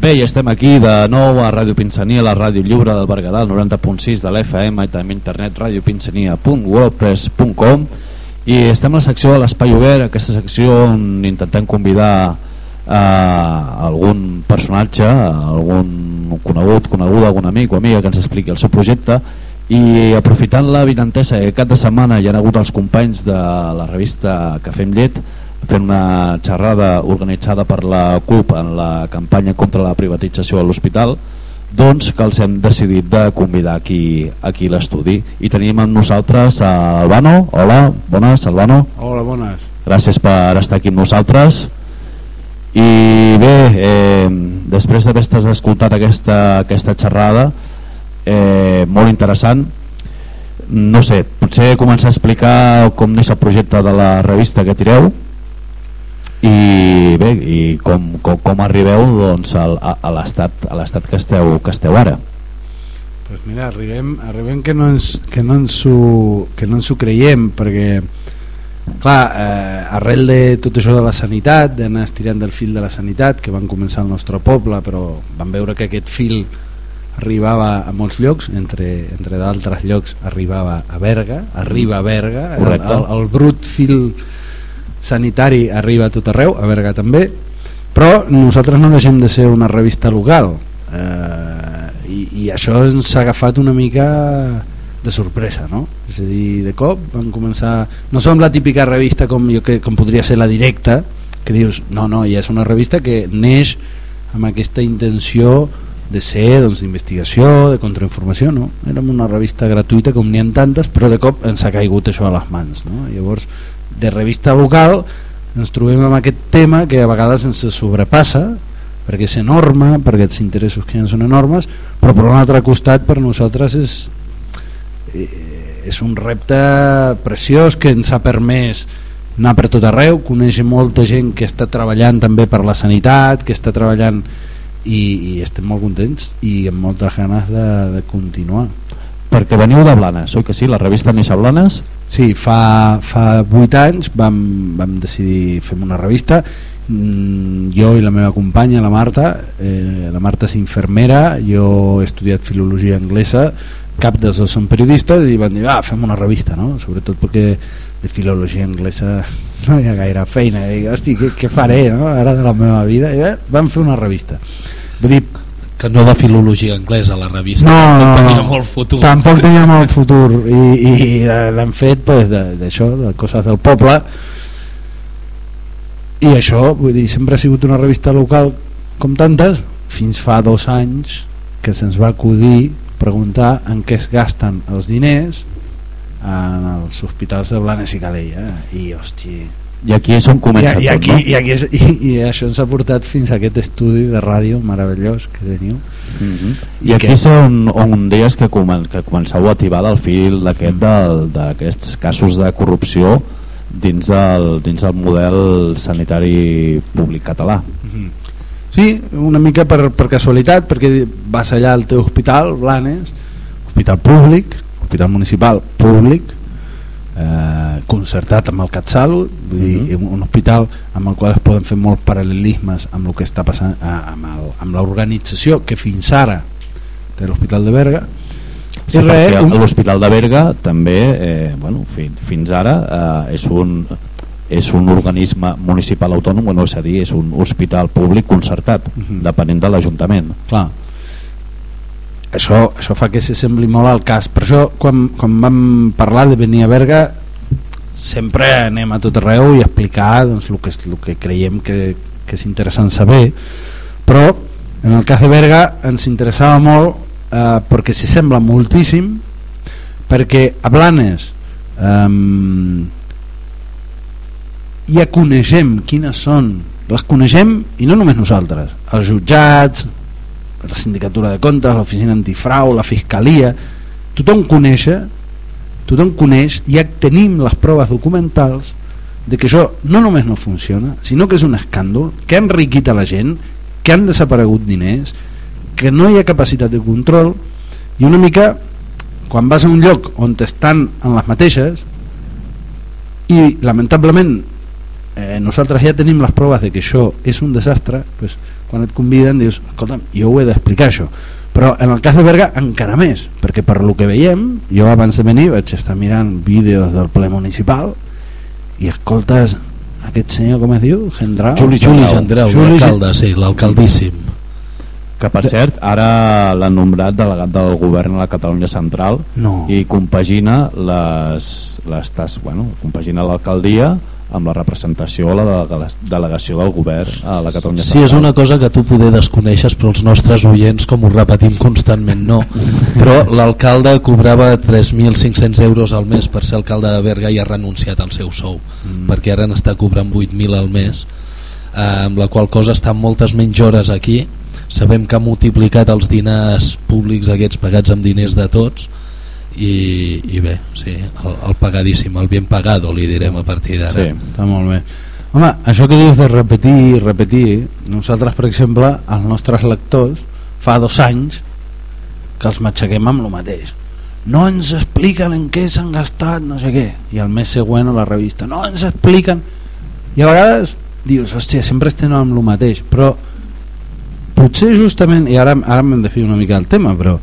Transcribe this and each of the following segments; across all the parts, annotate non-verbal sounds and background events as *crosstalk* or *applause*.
Bé, i estem aquí de nou a Ràdio Pinsania, la ràdio lliure del Berguedà, el 90.6 de l'FM i també internet radiopinsania.wordpress.com i estem a la secció de l'Espai Obert, aquesta secció on intentem convidar eh, algun personatge, algun conegut, coneguda, algun amic o amiga que ens expliqui el seu projecte. I aprofitant la vinantesa que cap de setmana hi ha hagut els companys de la revista que fem llet fent una xerrada organitzada per la CUP en la campanya contra la privatització a l'hospital doncs que els hem decidit de convidar aquí, aquí l'estudi. I tenim amb nosaltres a Albano. Hola, bones Albano. Hola, bones. Gràcies per estar aquí amb nosaltres. I bé eh, després d'haver escoltat aquesta, aquesta xerrada eh, molt interessant no sé, potser començar a explicar com neix el projecte de la revista que tireu i bé, i com, com, com arribeu doncs, a, a l'estat a l'estat que esteu, que esteu ara? Pues mira, arribem, arribem que no ens, que no ens, ho, que no ens ho creiem perquè clar, eh, arrel de tot això de la sanitat d'anar estirant del fil de la sanitat que van començar al nostre poble però van veure que aquest fil arribava a molts llocs entre, entre d'altres llocs arribava a Berga arriba a Berga el, el, el brut fil sanitari arriba a tot arreu, a Berga també, però nosaltres no deixem de ser una revista local eh, i, i això ens ha agafat una mica de sorpresa, no? És a dir, de cop van començar... No som la típica revista com, jo, que, com podria ser la directa, que dius, no, no, ja és una revista que neix amb aquesta intenció de ser doncs, d'investigació, de contrainformació, no? Érem una revista gratuïta com n'hi ha tantes, però de cop ens ha caigut això a les mans, no? Llavors de revista local ens trobem amb aquest tema que a vegades ens sobrepassa perquè és enorme, perquè els interessos que hi ha són enormes, però per un altre costat per nosaltres és, eh, és un repte preciós que ens ha permès anar per tot arreu, conèixer molta gent que està treballant també per la sanitat, que està treballant i, i estem molt contents i amb moltes ganes de, de continuar perquè veniu de Blanes, oi que sí? La revista neix a Blanes? Sí, fa, fa 8 anys vam, vam decidir fer una revista mm, jo i la meva companya, la Marta eh, la Marta és infermera jo he estudiat filologia anglesa cap dels dos són periodistes i van dir, ah, fem una revista no? sobretot perquè de filologia anglesa *laughs* no hi ha gaire feina i dic, hosti, què, què faré no? ara de la meva vida i, eh, vam fer una revista vull dir, que no de filologia anglesa la revista no, tampoc tenia molt futur. Tampoc tenia *laughs* molt futur. I, i l'hem fet pues, d'això, de, de coses del poble. I això vull dir, sempre ha sigut una revista local com tantes fins fa dos anys que se'ns va acudir preguntar en què es gasten els diners en els hospitals de Blanes i Calella. I hòstia i aquí és on comença I, i, aquí, tot, no? i, aquí és, i, i això ens ha portat fins a aquest estudi de ràdio meravellós que teniu mm -hmm. i, I aquí és on, on deies que, comen, que començau a tibar del fil d'aquest mm. d'aquests casos de corrupció dins del, dins del model sanitari públic català mm -hmm. Sí, una mica per, per casualitat perquè vas allà al teu hospital Blanes, hospital públic hospital municipal públic eh, concertat amb el CatSalut vull dir, uh -huh. un hospital amb el qual es poden fer molts paral·lelismes amb el que està passant eh, amb, el, amb l'organització que fins ara té l'Hospital de Berga sí, un... l'Hospital de Berga també eh, bueno, fins, fins ara eh, és un és un organisme municipal autònom, bueno, és a dir, és un hospital públic concertat, uh -huh. depenent de l'Ajuntament. Clar, això, això fa que s'assembli molt al cas. Per això quan, quan vam parlar de venir a Berga sempre anem a tot arreu i explicar doncs, el, que, el que creiem que, que és interessant saber. Però en el cas de Berga ens interessava molt eh, perquè s'hi sembla moltíssim perquè a Blanes eh, ja coneixem quines són les coneixem i no només nosaltres els jutjats, la sindicatura de comptes, l'oficina antifrau, la fiscalia, tothom coneix, tothom coneix, ja tenim les proves documentals de que això no només no funciona, sinó que és un escàndol, que ha enriquit a la gent, que han desaparegut diners, que no hi ha capacitat de control i una mica quan vas a un lloc on estan en les mateixes i lamentablement eh, nosaltres ja tenim les proves de que això és un desastre, pues, quan et conviden dius, escolta, jo ho he d'explicar això però en el cas de Berga encara més perquè per lo que veiem, jo abans de venir vaig estar mirant vídeos del ple municipal i escoltes aquest senyor com es diu? Gendrau? Juli, Juli Gendrau, Juli l'alcalde, sí, l'alcaldíssim. que per cert ara l'han nombrat delegat del govern a la Catalunya Central No. i compagina les, les tas, bueno, compagina l'alcaldia amb la representació a la de- delegació del govern a la Catalunya Sí, Central és una cosa que tu poder desconeixes però els nostres oients, com ho repetim constantment, no. *laughs* Però l'alcalde cobrava 3.500 euros al mes per ser alcalde de Berga i ha renunciat al seu sou, Mm. perquè ara n'està cobrant 8.000 al mes, eh, amb la qual cosa està moltes menys hores aquí. Sabem que ha multiplicat els diners públics aquests pagats amb diners de tots i, i bé, sí, el, el pagadíssim, el bien pagado li direm a partir d'ara. sí. Està molt bé. Home, això que dius de repetir i repetir, nosaltres, per exemple, els nostres lectors, fa dos anys que els matxaquem amb el mateix. No ens expliquen en què s'han gastat, no sé què. I al mes següent a la revista, no ens expliquen. I a vegades dius, hòstia, sempre estem amb el mateix, però potser justament, i ara, ara m'hem de fer una mica el tema, però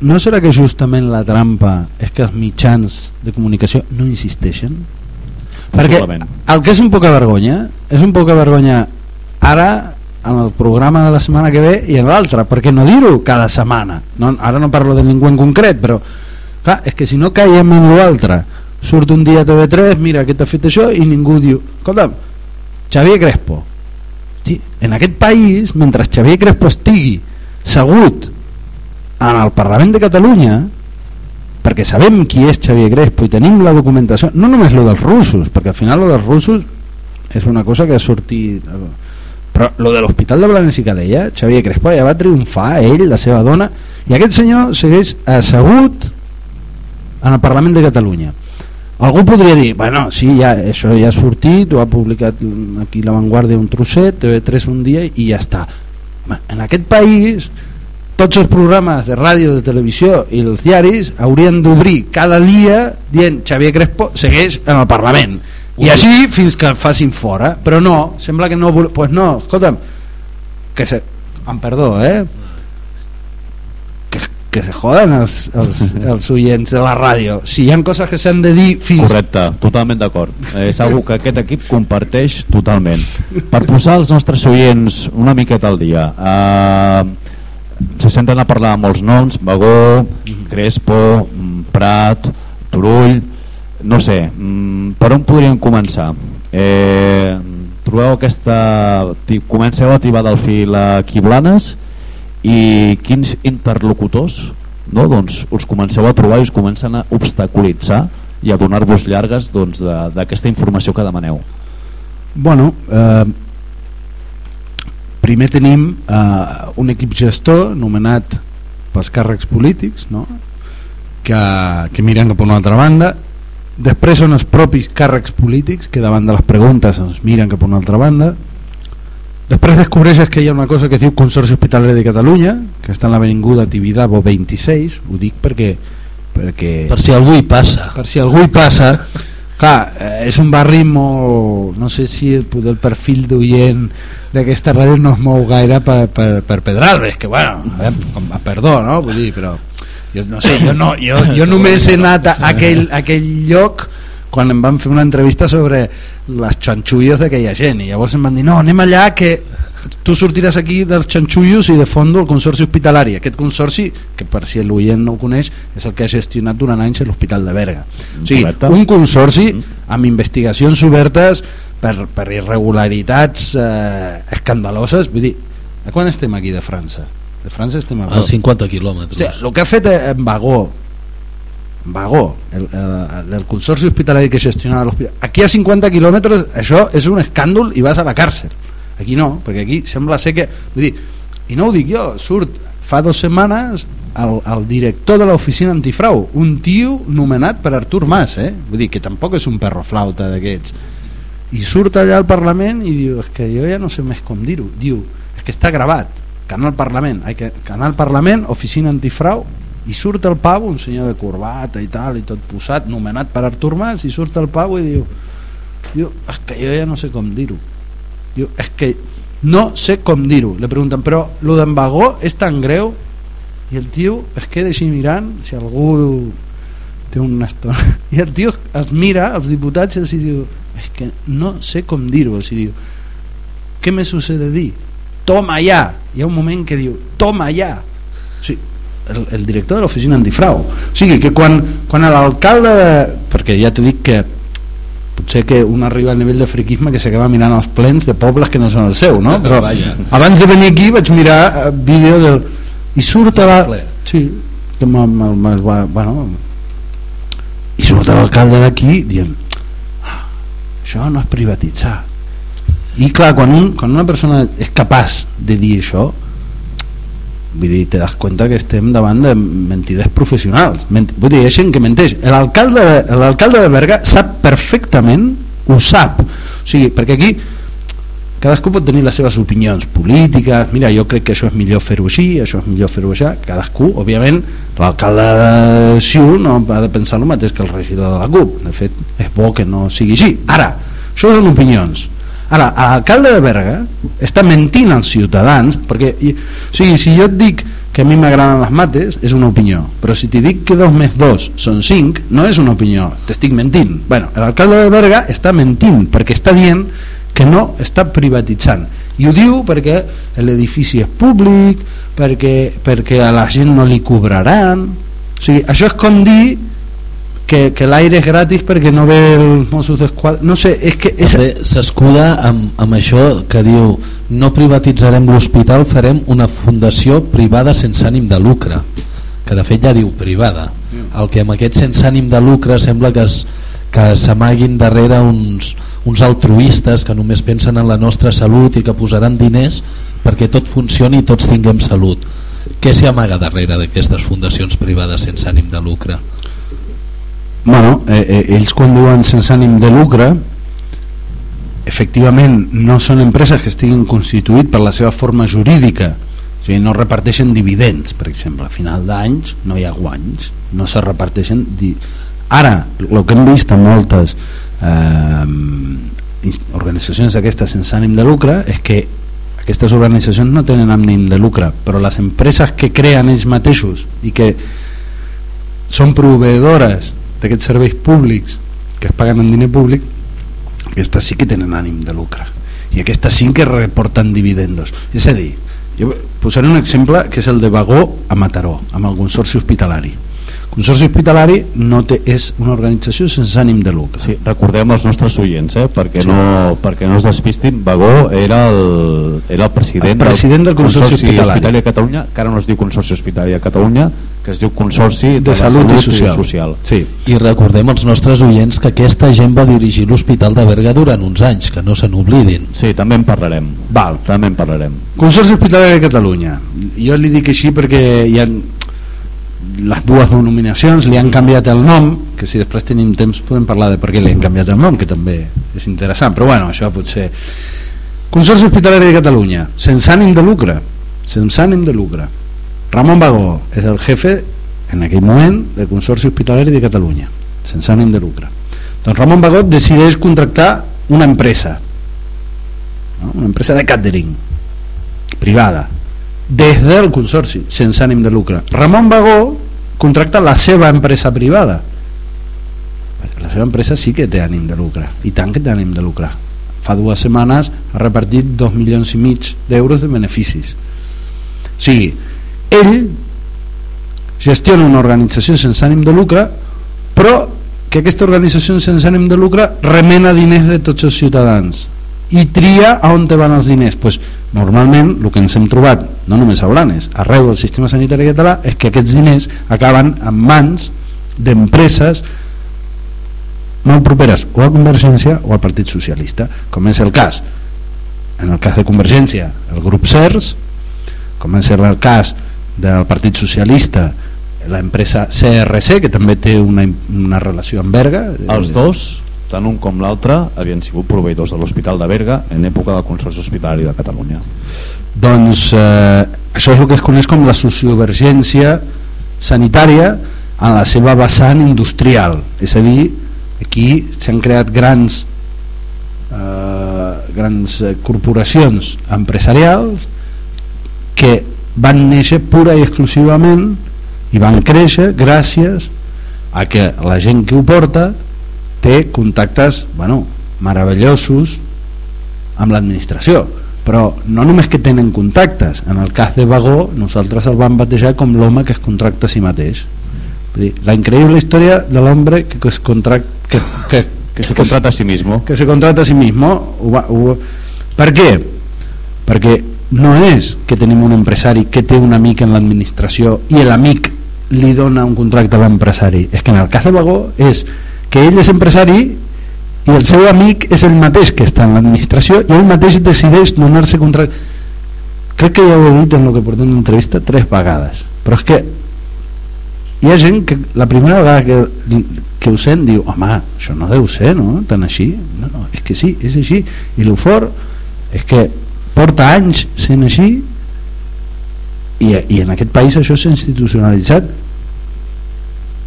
no serà que justament la trampa és que els mitjans de comunicació no insisteixen? Perquè el que és un poca vergonya és un poca vergonya ara en el programa de la setmana que ve i en l'altre, perquè no dir-ho cada setmana? No, ara no parlo de ningú en concret però clar, és que si no caiem en l'altre surt un dia a TV3 mira aquest ha fet això i ningú diu escolta, Xavier Crespo Hosti, en aquest país mentre Xavier Crespo estigui segut en el Parlament de Catalunya perquè sabem qui és Xavier Crespo i tenim la documentació, no només lo dels russos perquè al final lo dels russos és una cosa que ha sortit però lo de l'Hospital de Blanes i Calella Xavier Crespo ja va triomfar ell, la seva dona i aquest senyor segueix assegut en el Parlament de Catalunya algú podria dir, bueno, sí, ja, això ja ha sortit, ho ha publicat aquí La Vanguardia un trosset, TV3 un dia i ja està. En aquest país tots els programes de ràdio, de televisió i els diaris haurien d'obrir cada dia dient Xavier Crespo segueix en el Parlament i així fins que el facin fora però no, sembla que no vol... pues no, escolta'm que se... amb perdó, eh que, que se joden els, els, *laughs* els oients de la ràdio si hi ha coses que s'han de dir fins Correcte, totalment d'acord. Eh, És algo que aquest equip comparteix totalment. Per posar els nostres oients una miqueta al dia, eh, se senten a parlar molts noms, Bagó, Crespo, mm, Prat, Turull, no sé, mm, per on podríem començar? Eh, trobeu aquesta... Comenceu a tibar del fil aquí Blanes i quins interlocutors no? doncs us comenceu a trobar i us comencen a obstaculitzar i a donar-vos llargues doncs, de- d'aquesta informació que demaneu Bueno, eh, primer tenim eh, un equip gestor nomenat pels càrrecs polítics no? que, que miren cap a una altra banda després són els propis càrrecs polítics que davant de les preguntes ens miren cap a una altra banda després descobreixes que hi ha una cosa que es diu Consorci Hospitalari de Catalunya que està en l'avinguda Tibidabo 26 ho dic perquè, perquè Per si algú hi passa. per si algú hi passa clar, eh, és un barri molt no sé si el, el perfil d'oient d'aquesta ràdio no es mou gaire per, per, per Pedralbes que bueno, a veure, a perdó no? vull dir, però jo no sé, jo, no, jo, jo *laughs* només he anat a *laughs* aquell, a aquell lloc quan em van fer una entrevista sobre les xanxullos d'aquella gent i llavors em van dir, no, anem allà que tu sortiràs aquí dels xanxullos i de fondo el Consorci Hospitalari aquest consorci, que per si l'oient no ho coneix és el que ha gestionat durant anys l'Hospital de Berga o sigui, Correcte. un consorci amb investigacions obertes per, per irregularitats eh, escandaloses vull dir, a quan estem aquí de França? de França estem a A 50 quilòmetres. Hòstia, el que ha fet eh, en Bagó Bagó el, el, del consorci hospitalari que gestionava l'hospital aquí a 50 quilòmetres això és un escàndol i vas a la càrcel aquí no, perquè aquí sembla ser que vull dir, i no ho dic jo, surt fa dues setmanes el, el director de l'oficina antifrau un tio nomenat per Artur Mas eh? vull dir que tampoc és un perro flauta d'aquests. I surt allà al Parlament i diu és que jo ja no sé més com dir-ho. Diu, és que està gravat. Canal Parlament, ai, Canal Parlament oficina antifrau i surt el pau, un senyor de corbata i tal i tot posat, nomenat per Artur Mas i surt el pau i diu, diu és que jo ja no sé com dir-ho diu, és que no sé com dir-ho le pregunten, però lo d'en Bagó és tan greu? I el tio es queda així mirant si algú té una estona *laughs* i el tio es mira als diputats i els diu és que no sé com dir-ho els diu. Què me sucede dir toma ja hi ha un moment que diu toma ja o sigui, el, el director de l'oficina antifrau o sigui que quan, quan l'alcalde perquè ja t'ho dic que potser que un arriba al nivell de friquisme que s'acaba mirant els plens de pobles que no són el seu no? però abans de venir aquí vaig mirar eh, vídeo del i surt a la... Sí, que m, m, m, bueno, i surt l'alcalde d'aquí dient ah, això no és privatitzar. I clar, quan, un, quan una persona és capaç de dir això vull dir, te das cuenta que estem davant de mentiders professionals. Ment vull dir, hi ha gent que menteix. L'alcalde de Berga sap perfectament ho sap. O sigui, perquè aquí cadascú pot tenir les seves opinions polítiques. Mira, jo crec que això és millor fer-ho així això és millor fer-ho així, cadascú òbviament l'alcalde de Siu no ha de pensar el mateix que el regidor de la CUP. De fet, és bo que no sigui així. Ara, això són opinions ara, l'alcalde de Berga està mentint als ciutadans perquè, o sigui, si jo et dic que a mi m'agraden les mates, és una opinió però si t'hi dic que 2 més 2 són 5 no és una opinió, t'estic mentint. Bueno, l'alcalde de Berga està mentint perquè està dient que no està privatitzant. I ho diu perquè l'edifici és públic perquè, perquè a la gent no li cobraran. O sigui, això és com dir que, que l'aire és gratis perquè no ve els Mossos d'Esquadra no sé, és que és... s'escuda amb, amb això que diu no privatitzarem l'hospital farem una fundació privada sense ànim de lucre que de fet ja diu privada el que amb aquest sense ànim de lucre sembla que es, que s'amaguin darrere uns, uns altruistes que només pensen en la nostra salut i que posaran diners perquè tot funcioni i tots tinguem salut. Què s'hi amaga darrere d'aquestes fundacions privades sense ànim de lucre? Bueno, eh, eh, ells quan diuen sense ànim de lucre efectivament no són empreses que estiguin constituït per la seva forma jurídica. O sigui, no reparteixen dividends per exemple, a final d'anys no hi ha guanys no se reparteixen ara, el que hem vist en moltes eh, organitzacions d'aquestes sense ànim de lucre és que aquestes organitzacions no tenen ànim de lucre però les empreses que creen ells mateixos i que són proveedores d'aquests serveis públics que es paguen en diner públic aquestes sí que tenen ànim de lucre. I aquestes sí que reporten dividendos. És a dir, jo posaré un exemple que és el de Bagó a Mataró amb el consorci hospitalari Consorci Hospitalari no té, és una organització sense ànim de lucre. Sí, recordem els nostres oients, eh, perquè, sí. no, perquè no es despistin, Bagó era el, era el president, el president del, del Consorci, consorci Hospitalari. Hospitalari de Catalunya, que ara no es diu Consorci Hospitalari de Catalunya, que es diu Consorci de, de Salut, salut i Social. I, social. Sí. I recordem als nostres oients que aquesta gent va dirigir l'Hospital de Berga durant uns anys, que no se n'oblidin. Sí, també en parlarem. Val. També en parlarem. Consorci Hospitalari de Catalunya. Jo li dic així perquè hi ha les dues denominacions li han canviat el nom que si després tenim temps podem parlar de per què li han canviat el nom que també és interessant però bueno, això potser. Consorci Hospitalari de Catalunya sense ànim de lucre sense ànim de lucre. Ramon Bagó és el jefe en aquell moment del Consorci Hospitalari de Catalunya. Sense ànim de lucre. Doncs Ramon Bagó decideix contractar una empresa no? una empresa de catering privada. Des del consorci, sense ànim de lucre. Ramon Bagó contracta la seva empresa privada. La seva empresa sí que té ànim de lucre, i tant que té ànim de lucre. Fa dues setmanes ha repartit dos milions i mig d'euros de beneficis. O sigui, ell gestiona una organització sense ànim de lucre, però que aquesta organització sense ànim de lucre remena diners de tots els ciutadans i tria a on te van els diners pues, normalment el que ens hem trobat no només a Blanes, arreu del sistema sanitari català és que aquests diners acaben en mans d'empreses molt properes o a Convergència o al Partit Socialista com és el cas en el cas de Convergència el grup CERS com és el cas del Partit Socialista l'empresa CRC que també té una, una relació amb Berga els dos tant un com l'altre havien sigut proveïdors de l'Hospital de Berga en època del Consorci Hospitalari de Catalunya. Doncs eh, això és el que es coneix com la sociovergència sanitària en la seva vessant industrial, és a dir, aquí s'han creat grans eh, grans corporacions empresarials que van néixer pura i exclusivament i van créixer gràcies a que la gent que ho porta té contactes bueno, meravellosos amb l'administració però no només que tenen contactes. En el cas de Bagó nosaltres el vam batejar com l'home que es contracta a si mateix. Dir, la increïble història de l'home que, que es contracta que, que, que se contrata a sí mismo. que se contrata a sí mismo ho, va- ho, per què? perquè no és que tenim un empresari que té un amic en l'administració i l'amic li dona un contracte a l'empresari. És que en el cas de Bagó és que ell és empresari i el seu amic és el mateix que està en l'administració i ell mateix decideix donar-se contracte crec que ja ho he dit en el que portem d'entrevista tres vegades però és que hi ha gent que la primera vegada que, que ho sent diu home, això no deu ser, no? tan així no, no, és que sí, és així i el fort és que porta anys sent així i, i en aquest país això s'ha institucionalitzat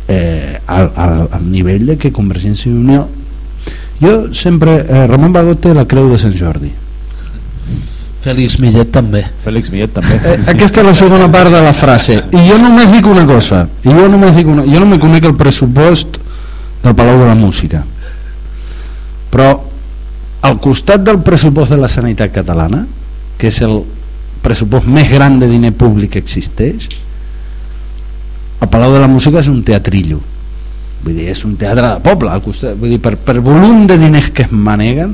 eh, al, al, al nivell de que Convergència i Unió jo sempre, eh, Ramon Bagot té la creu de Sant Jordi. Fèlix Millet també. Fèlix Millet també. Eh, aquesta és la segona part de la frase. I jo només dic una cosa. I jo només dic una, jo no me conec el pressupost del Palau de la Música. Però al costat del pressupost de la sanitat catalana que és el pressupost més gran de diner públic que existeix el Palau de la Música és un teatrillo. Vull dir, és un teatre de poble al costat, vull dir, per, per volum de diners que es maneguen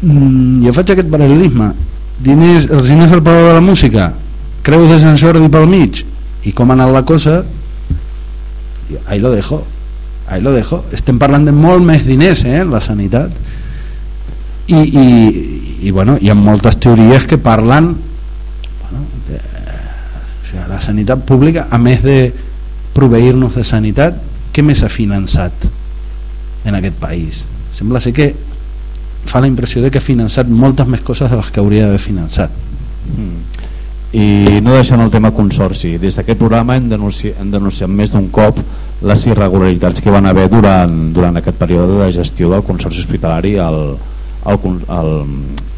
mm, jo faig aquest paral·lelisme. Diners, els diners del Palau de la Música Creu de Sant Jordi pel mig i com ha anat la cosa ahí lo dejo ahí lo dejo, estem parlant de molt més diners eh, la sanitat. I, i, i bueno, hi ha moltes teories que parlen sigui, la sanitat pública a més de proveir-nos de sanitat què més ha finançat en aquest país sembla ser que fa la impressió de que ha finançat moltes més coses de les que hauria d'haver finançat Mm. i no deixant el tema consorci des d'aquest programa hem denunciat, hem denunciat més d'un cop les irregularitats que van haver durant, durant aquest període de gestió del consorci hospitalari al, al, al,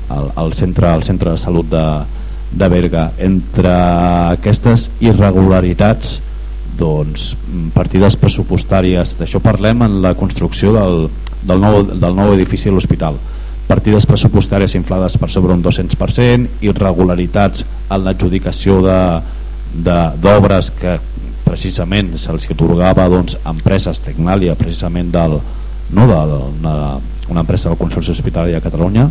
al, al, centre, al centre de salut de, de Berga entre aquestes irregularitats doncs, mm, partides pressupostàries d'això parlem en la construcció del, del, nou, del nou edifici de l'hospital partides pressupostàries inflades per sobre un 200%, irregularitats en l'adjudicació d'obres que precisament se'ls otorgava doncs, a empreses Tecnàlia, precisament del, no, de, una, una empresa del Consorci Hospitalari de Catalunya.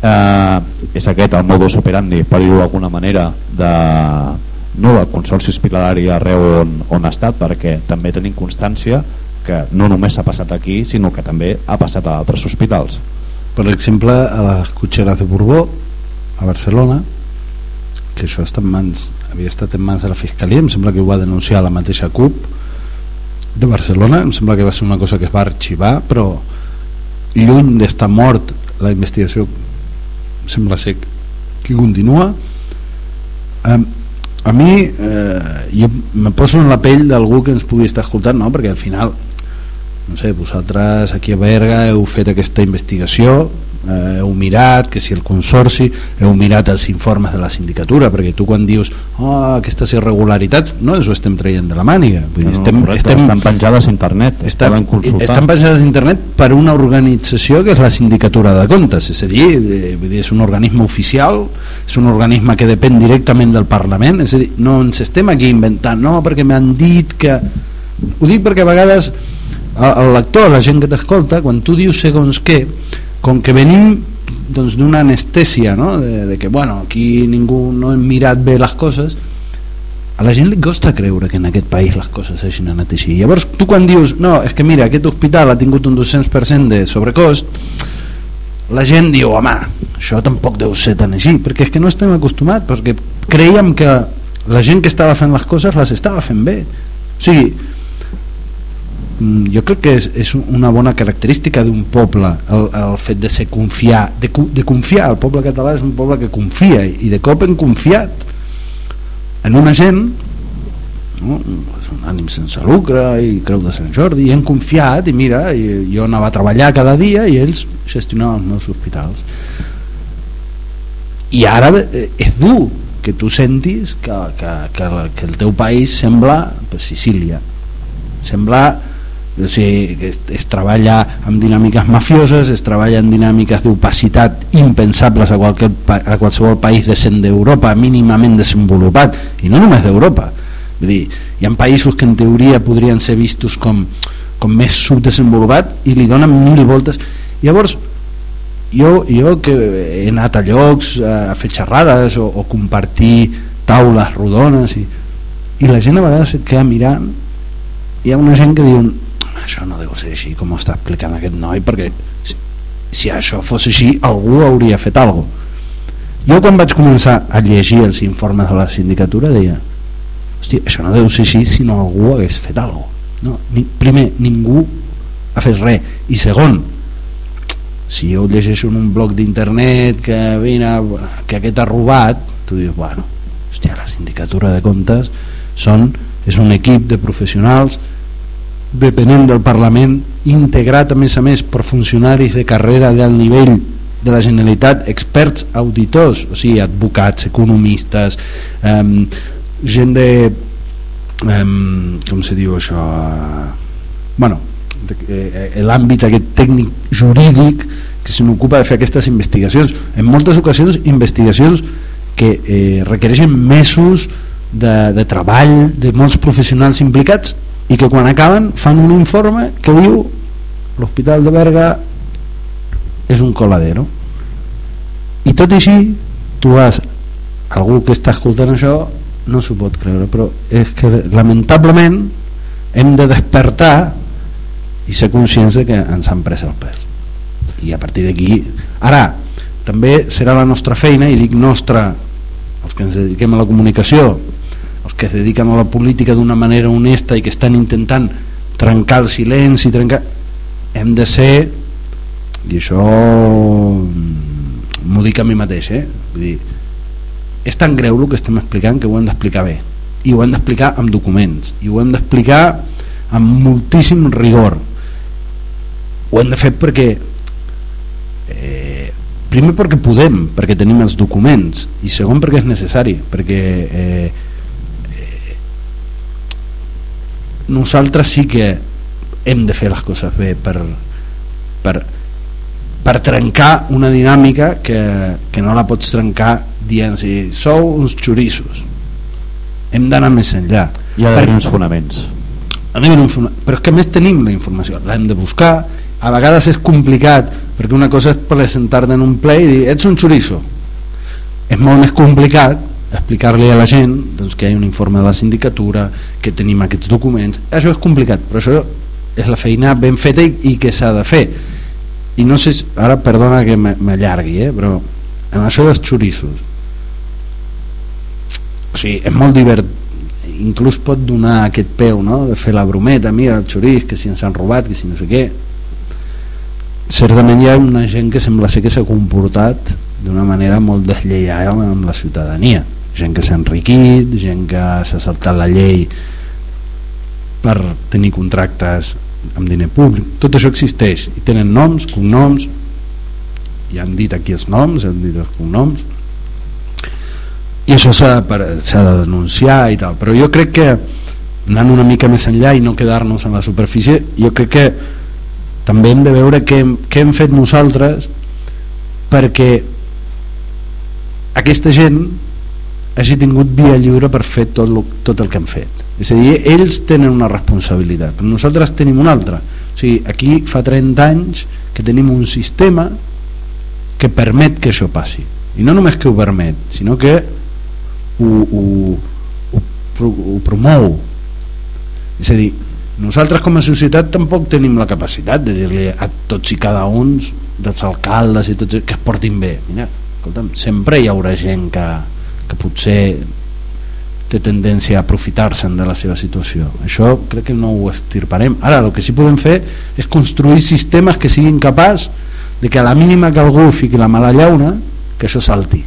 Eh, és aquest el modus operandi, per dir-ho d'alguna manera, de, no del Consorci Hospitalari arreu on, on ha estat, perquè també tenim constància que no només s'ha passat aquí, sinó que també ha passat a altres hospitals. per exemple a les cotxeres de Borbó a Barcelona que això està en mans, havia estat en mans de la Fiscalia em sembla que ho va denunciar la mateixa CUP de Barcelona em sembla que va ser una cosa que es va arxivar però lluny d'estar mort la investigació sembla ser que continua eh, a mi eh, jo me poso en la pell d'algú que ens pugui estar escoltant no? perquè al final no sé, vosaltres aquí a Berga heu fet aquesta investigació eh, heu mirat que si el consorci heu mirat els informes de la sindicatura perquè tu quan dius oh, aquestes irregularitats no ens ho estem traient de la màniga. Vull dir, No, estem, correcte, estem, estan penjades a internet, es estan, poden consultar. estan penjades a internet per una organització que és la sindicatura de comptes. És a dir, eh, vull dir, és un organisme oficial és un organisme que depèn directament del Parlament. És a dir, no ens estem aquí inventant no, perquè m'han dit que ho dic perquè a vegades el lector, la gent que t'escolta quan tu dius segons què com que venim doncs, d'una anestèsia no? de, de que bueno, aquí ningú no hem mirat bé les coses. A la gent li costa creure que en aquest país les coses hagin anat així. Llavors tu quan dius, no, és que mira aquest hospital ha tingut un 200% de sobrecost la gent diu, home això tampoc deu ser tan així perquè és que no estem acostumats perquè creiem que la gent que estava fent les coses les estava fent bé. O sigui jo crec que és, és una bona característica d'un poble el, el fet de ser confiar de, de confiar, el poble català és un poble que confia i de cop hem confiat en una gent no? un ànim sense lucre i Creu de Sant Jordi i hem confiat i mira, i jo anava a treballar cada dia i ells gestionaven els meus hospitals i ara eh, és dur que tu sentis que, que, que, que el teu país sembla pues, Sicília sembla o sigui, es, es treballa amb dinàmiques mafioses, es treballa en dinàmiques d'opacitat impensables a, qualque, a qualsevol país decent d'Europa mínimament desenvolupat i no només d'Europa Vull dir, hi ha països que en teoria podrien ser vistos com, com més subdesenvolupat i li donen mil voltes. Llavors, jo, jo que he anat a llocs a fer xerrades o, o compartir taules rodones i, i la gent a vegades et queda mirant hi ha una gent que diu això no deu ser així com ho està explicant aquest noi perquè si, si això fos així algú hauria fet alguna cosa. Jo quan vaig començar a llegir els informes de la sindicatura deia hosti, això no deu ser així si no algú hagués fet alguna cosa. No, ni, primer, ningú ha fet res. I segon si jo llegeixo en un blog d'internet que, vine, que aquest ha robat tu dius, bueno, hòstia, la sindicatura de comptes són, és un equip de professionals depenent del Parlament integrat a més a més per funcionaris de carrera d'alt nivell de la Generalitat, experts auditors, o sigui, advocats, economistes, eh, gent de um, com se diu això? Bueno eh, eh, l'àmbit aquest tècnic jurídic que se n'ocupa de fer aquestes investigacions. En moltes ocasions investigacions que eh, requereixen mesos de, de treball de molts professionals implicats i que quan acaben fan un informe que diu l'Hospital de Berga és un coladero. I tot i així tu vas algú que està escoltant això no s'ho pot creure però és que lamentablement hem de despertar i ser conscients que ens han pres el pèl. I a partir d'aquí ara també serà la nostra feina i dic nostra els que ens dediquem a la comunicació els que es dediquen a la política d'una manera honesta i que estan intentant trencar el silenci trencar... hem de ser i això m'ho dic a mi mateix eh? Vull dir, és tan greu el que estem explicant que ho hem d'explicar bé. I ho hem d'explicar amb documents. I ho hem d'explicar amb moltíssim rigor. Ho hem de fer perquè eh, primer perquè podem perquè tenim els documents i segon perquè és necessari perquè eh, nosaltres sí que hem de fer les coses bé per, per, per trencar una dinàmica que, que no la pots trencar dient si sou uns xorissos hem d'anar més enllà. Hi ha d'haver uns fonaments. Però és que més tenim la informació l'hem de buscar. A vegades és complicat perquè una cosa és presentar-te en un ple i dir ets un xoriço. És molt més complicat explicar-li a la gent doncs, que hi ha un informe de la sindicatura que tenim aquests documents. Això és complicat però això és la feina ben feta i, i que s'ha de fer. I no sé, ara perdona que m'allargui eh, però en això dels xorissos o sigui, és molt divert inclús pot donar aquest peu no? de fer la brometa, mira el xorís que si ens han robat, que si no sé què certament hi ha una gent que sembla ser que s'ha comportat d'una manera molt deslleial amb la ciutadania gent que s'ha enriquit gent que s'ha saltat la llei per tenir contractes amb diner públic. Tot això existeix i tenen noms, cognoms i han dit aquí els noms han dit els cognoms. I això s'ha de, de denunciar i tal, però jo crec que anant una mica més enllà i no quedar-nos en la superfície, jo crec que també hem de veure què, què hem fet nosaltres perquè aquesta gent hagi tingut via lliure per fer tot, lo, tot el que han fet. És a dir, ells tenen una responsabilitat però nosaltres tenim una altra. O sigui, aquí fa 30 anys que tenim un sistema que permet que això passi. I no només que ho permet sinó que ho, ho, ho, ho promou. És a dir nosaltres com a societat tampoc tenim la capacitat de dir-li a tots i cada un dels alcaldes i tots que es portin bé. Mira, escolta'm, sempre hi haurà gent que, que potser té tendència a aprofitar-se'n de la seva situació. Això crec que no ho estirparem. Ara el que sí podem fer és construir sistemes que siguin capaç de que a la mínima que algú fiqui la mala llauna que això salti.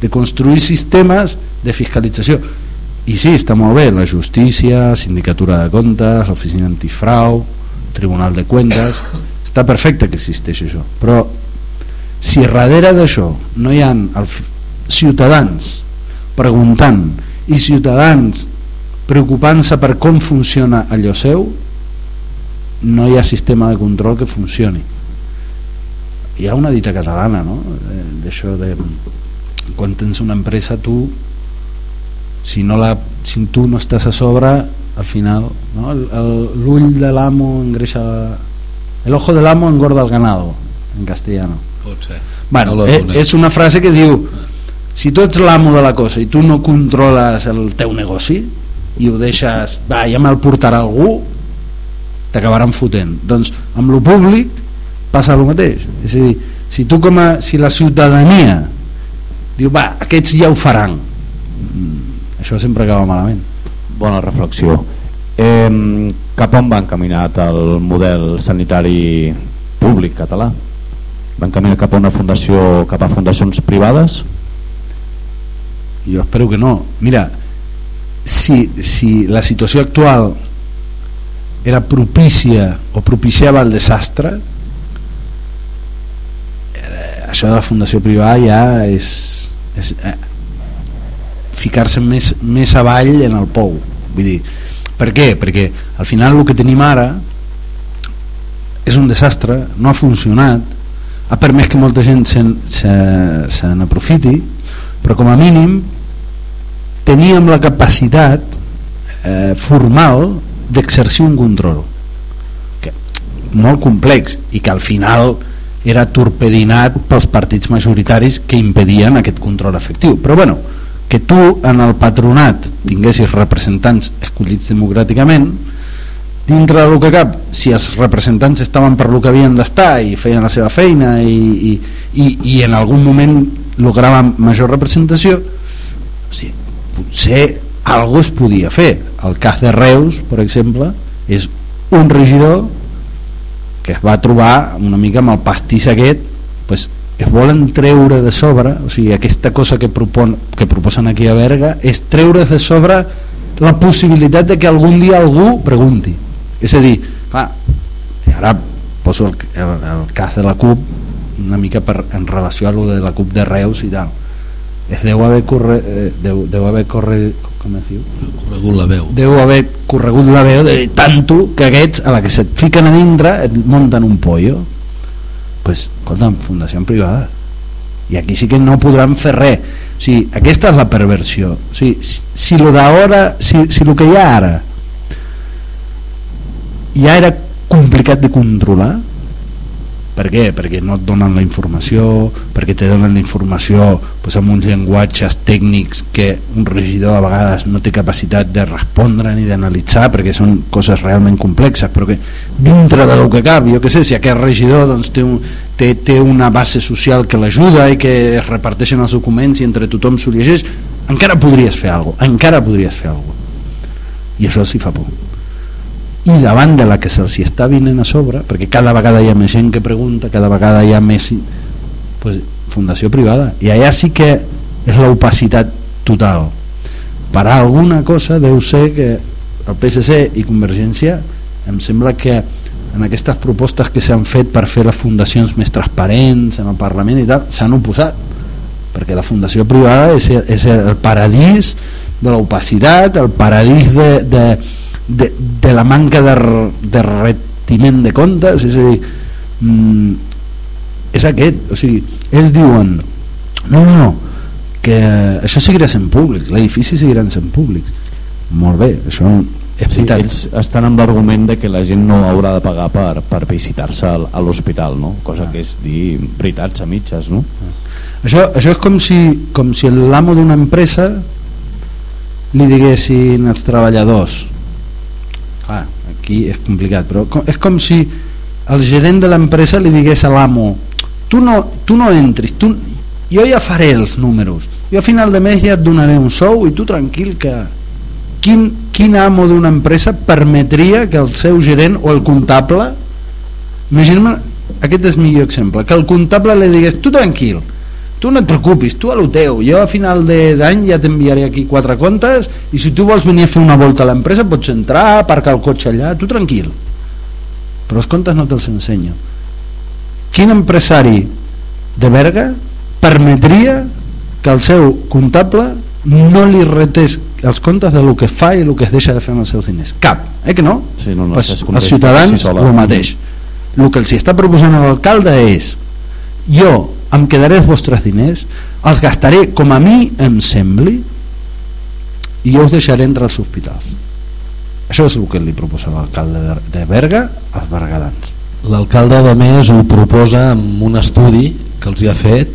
De construir sistemes de fiscalització. I sí, està molt bé la justícia, sindicatura de comptes l'oficina antifrau tribunal de cuentes està perfecte que existeix això. Però si darrere d'això no hi ha el, ciutadans preguntant i ciutadans preocupant-se per com funciona allò seu no hi ha sistema de control que funcioni. Hi ha una dita catalana no? Eh, d'això de quan tens una empresa tu si, no la, si tu no estàs a sobre al final no? l'ull de l'amo engreixa el ojo de l'amo engorda el ganado en castellano. Pot ser. Bueno, no eh, és una frase que diu si tu ets l'amo de la cosa i tu no controles el teu negoci i ho deixes, va, ja me'l portarà algú t'acabaran fotent. Doncs amb lo públic passa el mateix. És a dir, si tu com a, si la ciutadania diu va, aquests ja ho faran. Mm, això sempre acaba malament. Bona reflexió. Eh, cap on va encaminat el model sanitari públic català? Va encaminar cap a una fundació cap a fundacions privades jo espero que no mira, si, si la situació actual era propícia o propiciava el desastre eh, això de la fundació privada ja és, és eh, ficar-se més, més avall en el pou vull dir, per què? perquè al final el que tenim ara és un desastre no ha funcionat ha permès que molta gent se, se, se però com a mínim teníem la capacitat eh, formal d'exercir un control que, molt complex i que al final era torpedinat pels partits majoritaris que impedien aquest control efectiu. Però bueno, que tu en el patronat tinguessis representants escollits democràticament dintre del que cap si els representants estaven per lo que havien d'estar i feien la seva feina i, i, i, i en algun moment lograven major representació o sigui, potser algo es podia fer. El cas de Reus per exemple és un regidor que es va trobar una mica amb el pastís aquest pues, es volen treure de sobre o sigui, aquesta cosa que, propon, que proposen aquí a Berga és treure de sobre la possibilitat de que algun dia algú pregunti. És a dir, clar, ara poso el, el, el cas de la CUP una mica per, en relació a lo de la CUP de Reus i tal. Es deu haver corre, eh, deu, deu haver corre, com es diu? corregut la veu. Deu haver corregut la veu de tanto que aquests a la que se't fiquen a dintre et munten un pollo. Pues, escolta'm, fundació privada. I aquí sí que no podran fer res. O sigui, aquesta és la perversió. O sigui, si, si lo d'ara si, si lo que hi ha ara ja era complicat de controlar per què? Perquè no et donen la informació, perquè te donen la informació pues, amb uns llenguatges tècnics que un regidor a vegades no té capacitat de respondre ni d'analitzar perquè són coses realment complexes, però que dintre del que cap, jo que sé, si aquest regidor doncs, té, un, té, té una base social que l'ajuda i que es reparteixen els documents i entre tothom s'ho llegeix, encara podries fer alguna cosa, encara podries fer alguna cosa. I això s'hi fa por i davant de la que se'ls està vinent a sobre perquè cada vegada hi ha més gent que pregunta cada vegada hi ha més pues, fundació privada. I allà sí que és l'opacitat total. Per alguna cosa deu ser que el PSC i Convergència em sembla que en aquestes propostes que s'han fet per fer les fundacions més transparents en el Parlament i tal, s'han oposat perquè la fundació privada és, és el paradís de l'opacitat, el paradís de, de, de, de la manca de, de retiment de comptes és a dir mm, és aquest o sigui, ells diuen no, no, no que això seguirà sent públic l'edifici seguirà sent públic molt bé, això és sí, ells estan amb l'argument de que la gent no haurà de pagar per, per visitar-se a l'hospital no? cosa ah. que és dir veritats a mitges no? això, això és com si, com si l'amo d'una empresa li diguessin als treballadors clar, aquí és complicat però és com si el gerent de l'empresa li digués a l'amo tu, no, tu no entris tu, jo ja faré els números. Jo a final de mes ja et donaré un sou i tu tranquil que quin, quin amo d'una empresa permetria que el seu gerent o el comptable imagina aquest és millor exemple que el comptable li digués tu tranquil tu no et preocupis, tu a lo teu jo a final de- d'any ja t'enviaré aquí quatre comptes i si tu vols venir a fer una volta a l'empresa pots entrar, aparcar el cotxe allà tu tranquil. Però els comptes no te'ls ensenyo. Quin empresari de Berga permetria que el seu comptable no li retés els comptes de lo que fa i el que es deixa de fer amb els seus diners? Cap, eh que no? Sí, no, no, pues, es els ciutadans si el mateix. El que els està proposant l'alcalde és jo em quedaré els vostres diners els gastaré com a mi em sembli i jo us deixaré entre els hospitals això és el que li proposa l'alcalde de, de Berga als bergadans L'alcalde de més ho proposa amb un estudi que els hi ha fet,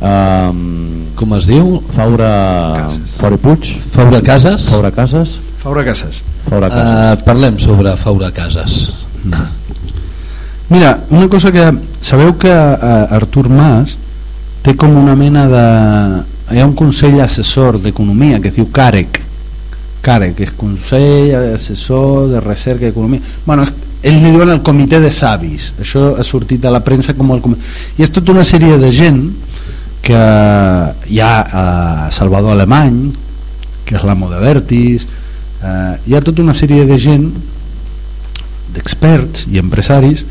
Um, com es diu? Faura... Cases. Faura Puig? Faura Cases? Faura Cases? Faura Casas Faura Cases. Uh, parlem sobre Faura Cases. Mira, una cosa que... Sabeu que eh, Artur Mas té com una mena de... Hi ha un consell assessor d'economia que es diu CAREC. CAREC, és Consell Assessor de Recerca i Economia. Bueno, ells li diuen el comitè de savis. Això ha sortit a la premsa com el comitè. I és tota una sèrie de gent que hi ha eh, Salvador Alemany, que és l'amo de Vertis, eh, hi ha tota una sèrie de gent d'experts i empresaris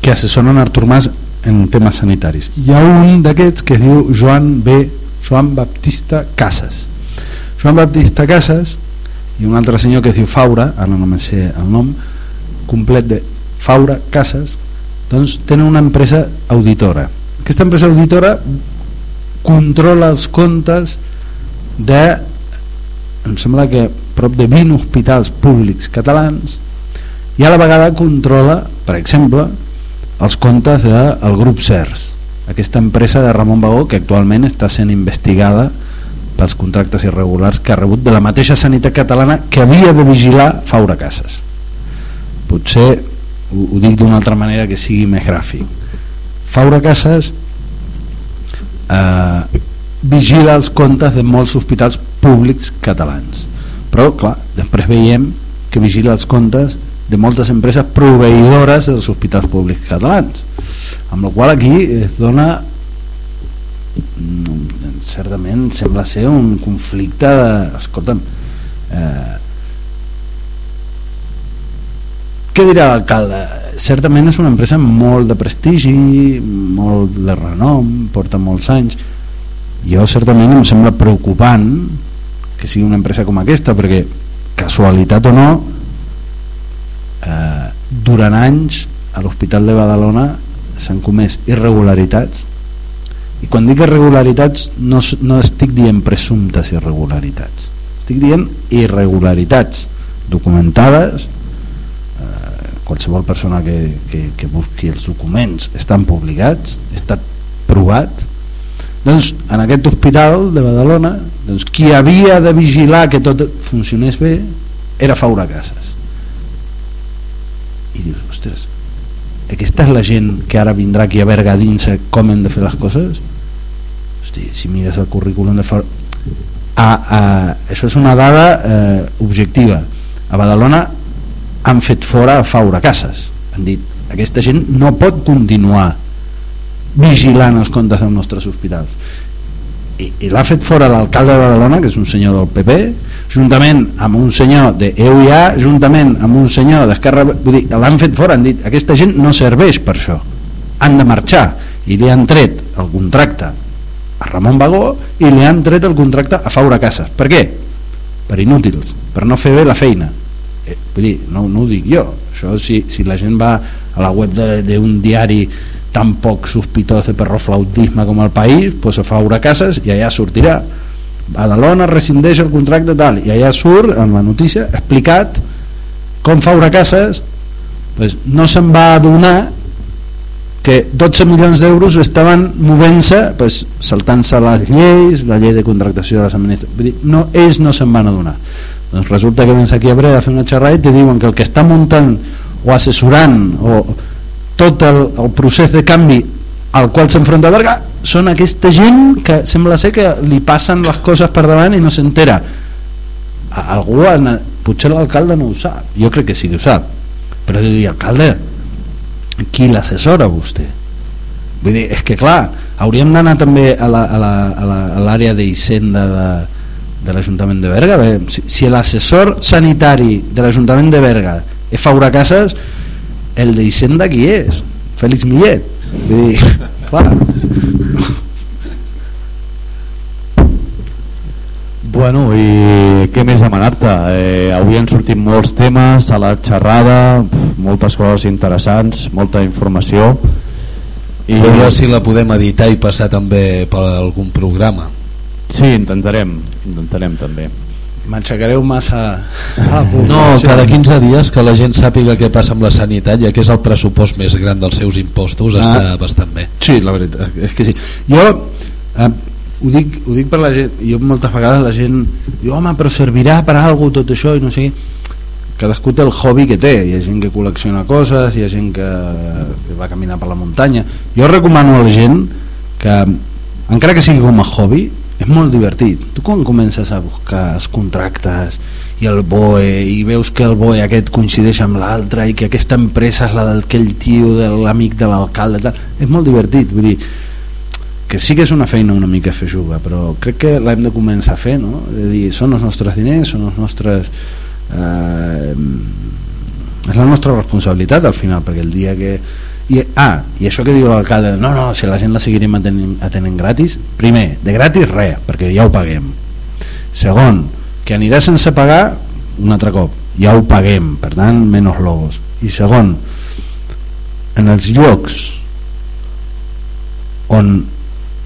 que assessoren Artur Mas en temes sanitaris. Hi ha un d'aquests que es diu Joan B. Joan Baptista Casas. Joan Baptista Casas i un altre senyor que es diu Faura, ara no me sé el nom complet de Faura Casas, doncs tenen una empresa auditora. Aquesta empresa auditora controla els comptes de em sembla que prop de 20 hospitals públics catalans i a la vegada controla, per exemple, els comptes del grup CERS, aquesta empresa de Ramon Bagó que actualment està sent investigada pels contractes irregulars que ha rebut de la mateixa sanitat catalana que havia de vigilar Faura Casas. Potser ho, ho dic d'una altra manera que sigui més gràfic. Faura Casas eh, vigila els comptes de molts hospitals públics catalans però clar, després veiem que vigila els comptes de moltes empreses proveïdores dels hospitals públics catalans amb la qual aquí es dona mm, certament sembla ser un conflicte de, escolta'm eh, què dirà l'alcalde? certament és una empresa molt de prestigi molt de renom porta molts anys jo certament em sembla preocupant que sigui una empresa com aquesta perquè casualitat o no durant anys a l'Hospital de Badalona s'han comès irregularitats. I quan dic irregularitats no, no estic dient presumptes irregularitats. Estic dient irregularitats documentades eh, qualsevol persona que, que, que busqui els documents estan publicats estat provat. Doncs en aquest hospital de Badalona doncs, qui havia de vigilar que tot funcionés bé era Faura Casas i dius, ostres aquesta és la gent que ara vindrà aquí a Berga dir com hem de fer les coses? Hosti, si mires el currículum de Faura a, a, això és una dada eh, objectiva. A Badalona han fet fora a Faura Casas. Han dit, aquesta gent no pot continuar vigilant els comptes dels nostres hospitals. I, i l'ha fet fora l'alcalde de Badalona que és un senyor del PP juntament amb un senyor de EUIA juntament amb un senyor d'Esquerra vull dir, l'han fet fora, han dit aquesta gent no serveix per això, han de marxar. I li han tret el contracte a Ramon Bagó i li han tret el contracte a Faura Casas. Per què? per inútils, per no fer bé la feina. Eh, vull dir, no, no ho dic jo. Això si, si la gent va a la web d'un diari tan poc sospitós de perroflautisme com el país pues a Faura Casas i allà sortirà Badalona rescindeix el contracte tal i allà surt en la notícia explicat com Faura Casas pues, no se'n va adonar que 12 milions d'euros estaven movent-se pues, saltant-se les lleis la llei de contractació de les administracions no, ells no se'n van adonar. Doncs resulta que vens aquí a Breda a fer una xerrada i te diuen que el que està muntant o assessorant o tot el, el procés de canvi al qual s'enfronta Berga són aquesta gent que sembla ser que li passen les coses per davant i no s'entera. Algú potser l'alcalde no ho sap. Jo crec que sí que ho sap. Però he de dir, alcalde qui l'assessora vostè? Vull dir, és que clar hauríem d'anar també a l'àrea d'Hisenda de, de l'Ajuntament de Berga. Bé, si, si l'assessor sanitari de l'Ajuntament de Berga és Faura Casas el d'Hisenda qui és? Fèlix Millet. Vull dir, *laughs* clar Bueno, i què més demanar-te? Eh, avui han sortit molts temes a la xerrada, moltes coses interessants, molta informació. I veure si la podem editar i passar també per algun programa. Sí, intentarem, intentarem també. M'aixecareu massa... Ah, no, cada 15 dies que la gent sàpiga què passa amb la sanitat, ja que és el pressupost més gran dels seus impostos, ah. està bastant bé. Sí, la veritat, és que sí. Jo eh, ho dic, ho dic per la gent jo moltes vegades la gent diu home però servirà per a alguna tot això i no sé cadascú té el hobby que té. Hi ha gent que col·lecciona coses hi ha gent que, que va caminar per la muntanya. Jo recomano a la gent que encara que sigui com a hobby és molt divertit. Tu quan comences a buscar els contractes i el BOE i veus que el BOE aquest coincideix amb l'altre i que aquesta empresa és la d'aquell tio de l'amic de l'alcalde és molt divertit. Vull dir que sí que és una feina una mica feixuga però crec que l'hem de començar a fer no? és dir, són els nostres diners són els nostres eh, és la nostra responsabilitat al final perquè el dia que i, ah, i això que diu l'alcalde no, no, si la gent la seguirem atenent, atenent gratis primer, de gratis res perquè ja ho paguem segon, que anirà sense pagar un altre cop, ja ho paguem per tant, menys logos i segon en els llocs on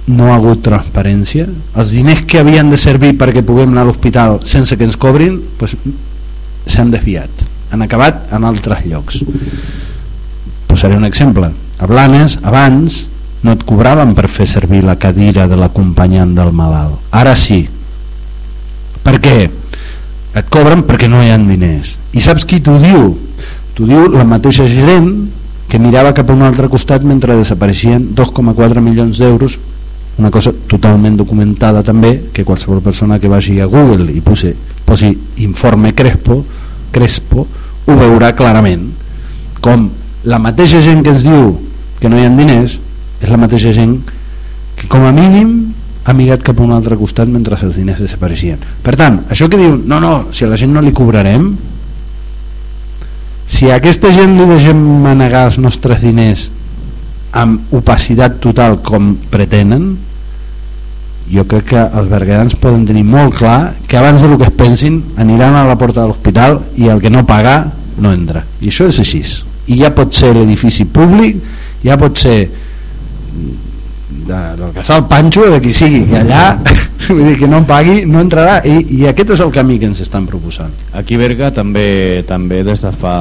no ha hagut transparència els diners que havien de servir perquè puguem anar a l'hospital sense que ens cobrin s'han desviat. Han acabat en altres llocs. Posaré un exemple. A Blanes abans no et cobraven per fer servir la cadira de l'acompanyant del malalt. Ara sí. Per què? et cobren perquè no hi ha diners. I saps qui t'ho diu? t'ho diu la mateixa gerent que mirava cap a un altre costat mentre desapareixien 2,4 milions d'euros una cosa totalment documentada també que qualsevol persona que vagi a Google i posi, posi informe Crespo Crespo ho veurà clarament. Com la mateixa gent que ens diu que no hi ha diners és la mateixa gent que com a mínim ha mirat cap a un altre costat mentre els diners desapareixien. Per tant, això que diu no, no, si a la gent no li cobrarem si a aquesta gent li deixem manegar els nostres diners amb opacitat total com pretenen jo crec que els berguedans poden tenir molt clar que abans del que es pensin aniran a la porta de l'hospital i el que no paga no entra. I això és així. I ja pot ser l'edifici públic ja pot ser de, del casal Pancho de qui sigui que allà *laughs* vull dir que no pagui no entrarà I, i aquest és el camí que ens estan proposant. Aquí Berga també també des de fa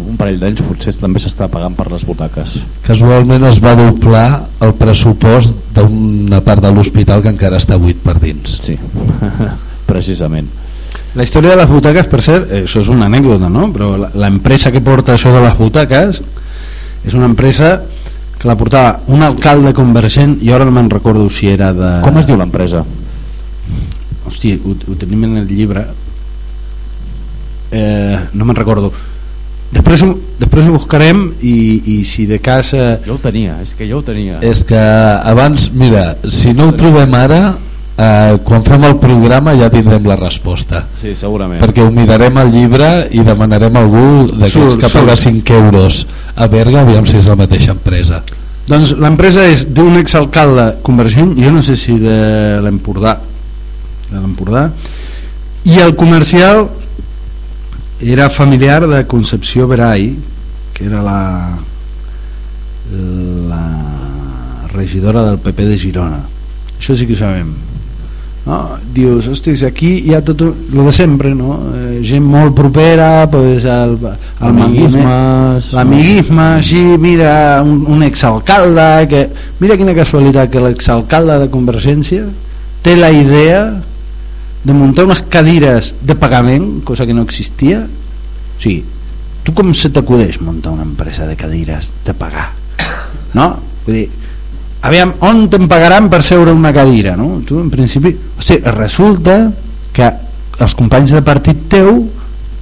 un parell d'anys potser també s'està pagant per les butaques. Casualment es va doblar el pressupost d'una part de l'hospital que encara està buit per dins. Sí, *laughs* precisament. La història de les butaques, per cert, això és una anècdota, no? però l'empresa que porta això de les butaques és una empresa que la portava un alcalde convergent i ara no me'n recordo si era de... Com es diu l'empresa? Hòstia, ho, ho tenim en el llibre. Eh, no me'n recordo. Després, després ho buscarem i, i si de cas eh... jo ho tenia, és que jo ho tenia. És que abans, mira si no ho trobem ara eh, quan fem el programa ja tindrem la resposta. Sí, segurament. Perquè ho mirarem al llibre i demanarem a algú d'aquests que paga 5 euros a Berga aviam si és la mateixa empresa. Doncs l'empresa és d'un exalcalde convergent jo no sé si de l'Empordà de l'Empordà i el comercial era familiar de Concepció Verai que era la la regidora del PP de Girona. Això sí que ho sabem no? dius, ostres, aquí hi ha tot el de sempre, no? Eh, gent molt propera pues, el, el l'amiguisme així, mira un, un exalcalde que, mira quina casualitat que l'exalcalde de Convergència té la idea de muntar unes cadires de pagament, cosa que no existia o sigui, tu com se t'acudeix muntar una empresa de cadires de pagar no? vull dir, aviam, on te'n pagaran per seure una cadira no? tu en principi, hosti, resulta que els companys de partit teu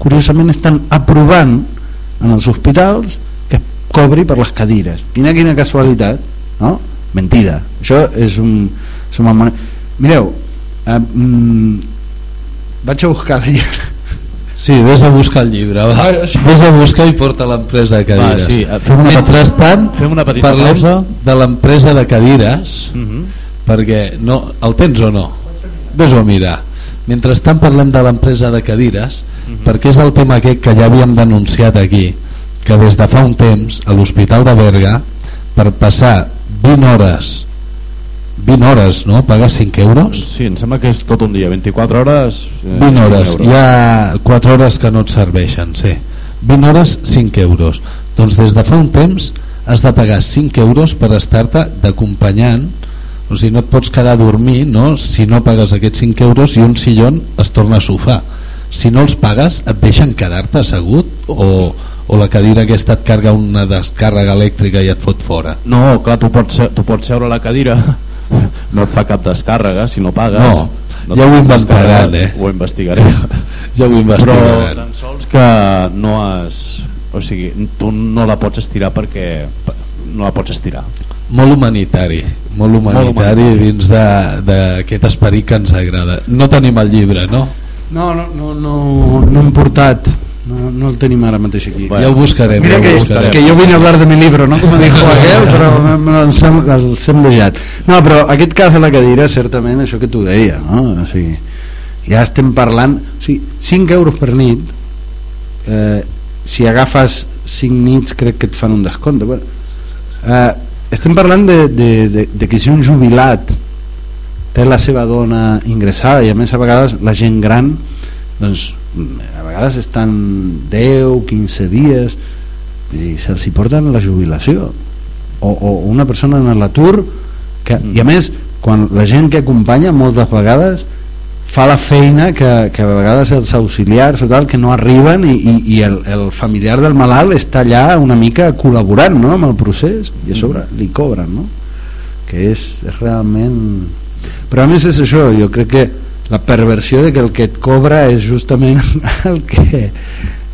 curiosament estan aprovant en els hospitals que cobri per les cadires quina quina casualitat no? mentida això és un, és manera... mireu eh, mm, vaig a buscar el llibre Sí, vés a buscar el llibre, va. Ah, sí. Vés a buscar i porta l'empresa de cadires. Va, sí, fem una Mentrestant, fem una petita parlem pausa. de l'empresa de cadires, Uh -huh. perquè no, el tens o no? Vés-ho a mirar. Mentrestant parlem de l'empresa de cadires, perquè és el tema aquest que ja havíem denunciat aquí, que des de fa un temps a l'Hospital de Berga, per passar 20 hores 20 hores, no? Pagar 5 euros? Sí, em sembla que és tot un dia, 24 hores... Eh, 20 hores, 5 euros. hi ha 4 hores que no et serveixen, sí. 20 hores, 5 euros. Doncs des de fa un temps has de pagar 5 euros per estar-te d'acompanyant, o sigui, no et pots quedar a dormir no? si no pagues aquests 5 euros i un sillon es torna a sofar. Si no els pagues, et deixen quedar-te assegut o, o la cadira aquesta et carga una descàrrega elèctrica i et fot fora. No, clar, tu pots, tu pots seure a la cadira, *laughs* no et fa cap descàrrega si no pagues. No, et ja ho descàrrega, eh? Ho investigaré. *laughs* Ja ho Però tan sols que no has... O sigui, tu no la pots estirar perquè no la pots estirar. molt humanitari molt humanitari humanitari. dins de- d'aquest esperit que ens agrada no tenim el llibre, no? no, no, no, no, no hem portat no, no el tenim ara mateix aquí Bueno, ja ho buscarem, Mira ja que, ho buscarem. que yo vine a hablar de mi libro, ¿no? Como dijo aquel, però els hem, els hem deixat. No, però aquest cas de la cadira, certament, això que tu deia, no? O sigui, ja estem parlant... O sigui, 5 euros per nit, eh, si agafes 5 nits crec que et fan un descompte. Bueno, eh, estem parlant de, de, de, de que si un jubilat té la seva dona ingressada i a més a vegades la gent gran doncs a vegades estan 10, 15 dies i se'ls hi porten la jubilació o, o una persona en l'atur que, i a més quan la gent que acompanya moltes vegades fa la feina que, que a vegades els auxiliars o tal que no arriben i, i, i el, el familiar del malalt està allà una mica col·laborant no, amb el procés i a sobre li cobren no? que és, és realment però a més és això, jo crec que la perversió de que el que et cobra és justament *laughs* el que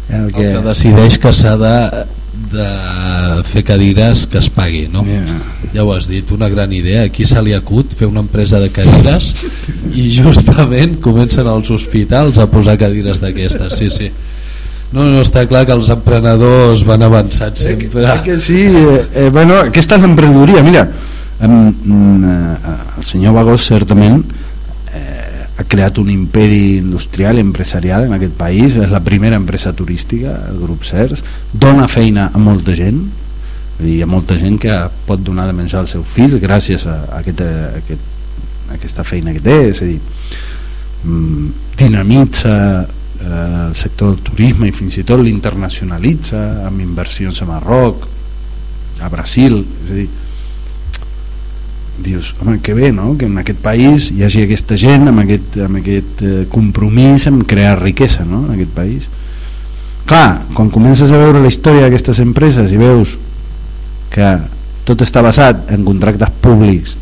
el el que decideix que s'ha de, de fer cadires que es pagui no? Yeah. ja ho has dit, una gran idea aquí se li acut fer una empresa de cadires i justament comencen als hospitals a posar cadires d'aquestes sí, sí no, no, està clar que els emprenedors van avançats sempre Eh, que sí, eh, eh, bueno, aquesta és l'emprenedoria, mira, em, mm, eh, el senyor Bagós certament eh, ha creat un imperi industrial i empresarial en aquest país, és la primera empresa turística, el grup CERS, dona feina a molta gent, hi ha molta gent que pot donar de menjar als seus fills gràcies a, a, aquest, a, aquest, a aquesta feina que té, és a dir, mm, dinamitza eh, el sector del turisme i fins i tot l'internacionalitza amb inversions a Marroc a Brasil és a dir dius, home, que bé, no? que en aquest país hi hagi aquesta gent amb aquest, amb aquest eh, compromís en crear riquesa no? en aquest país clar, quan comences a veure la història d'aquestes empreses i veus que tot està basat en contractes públics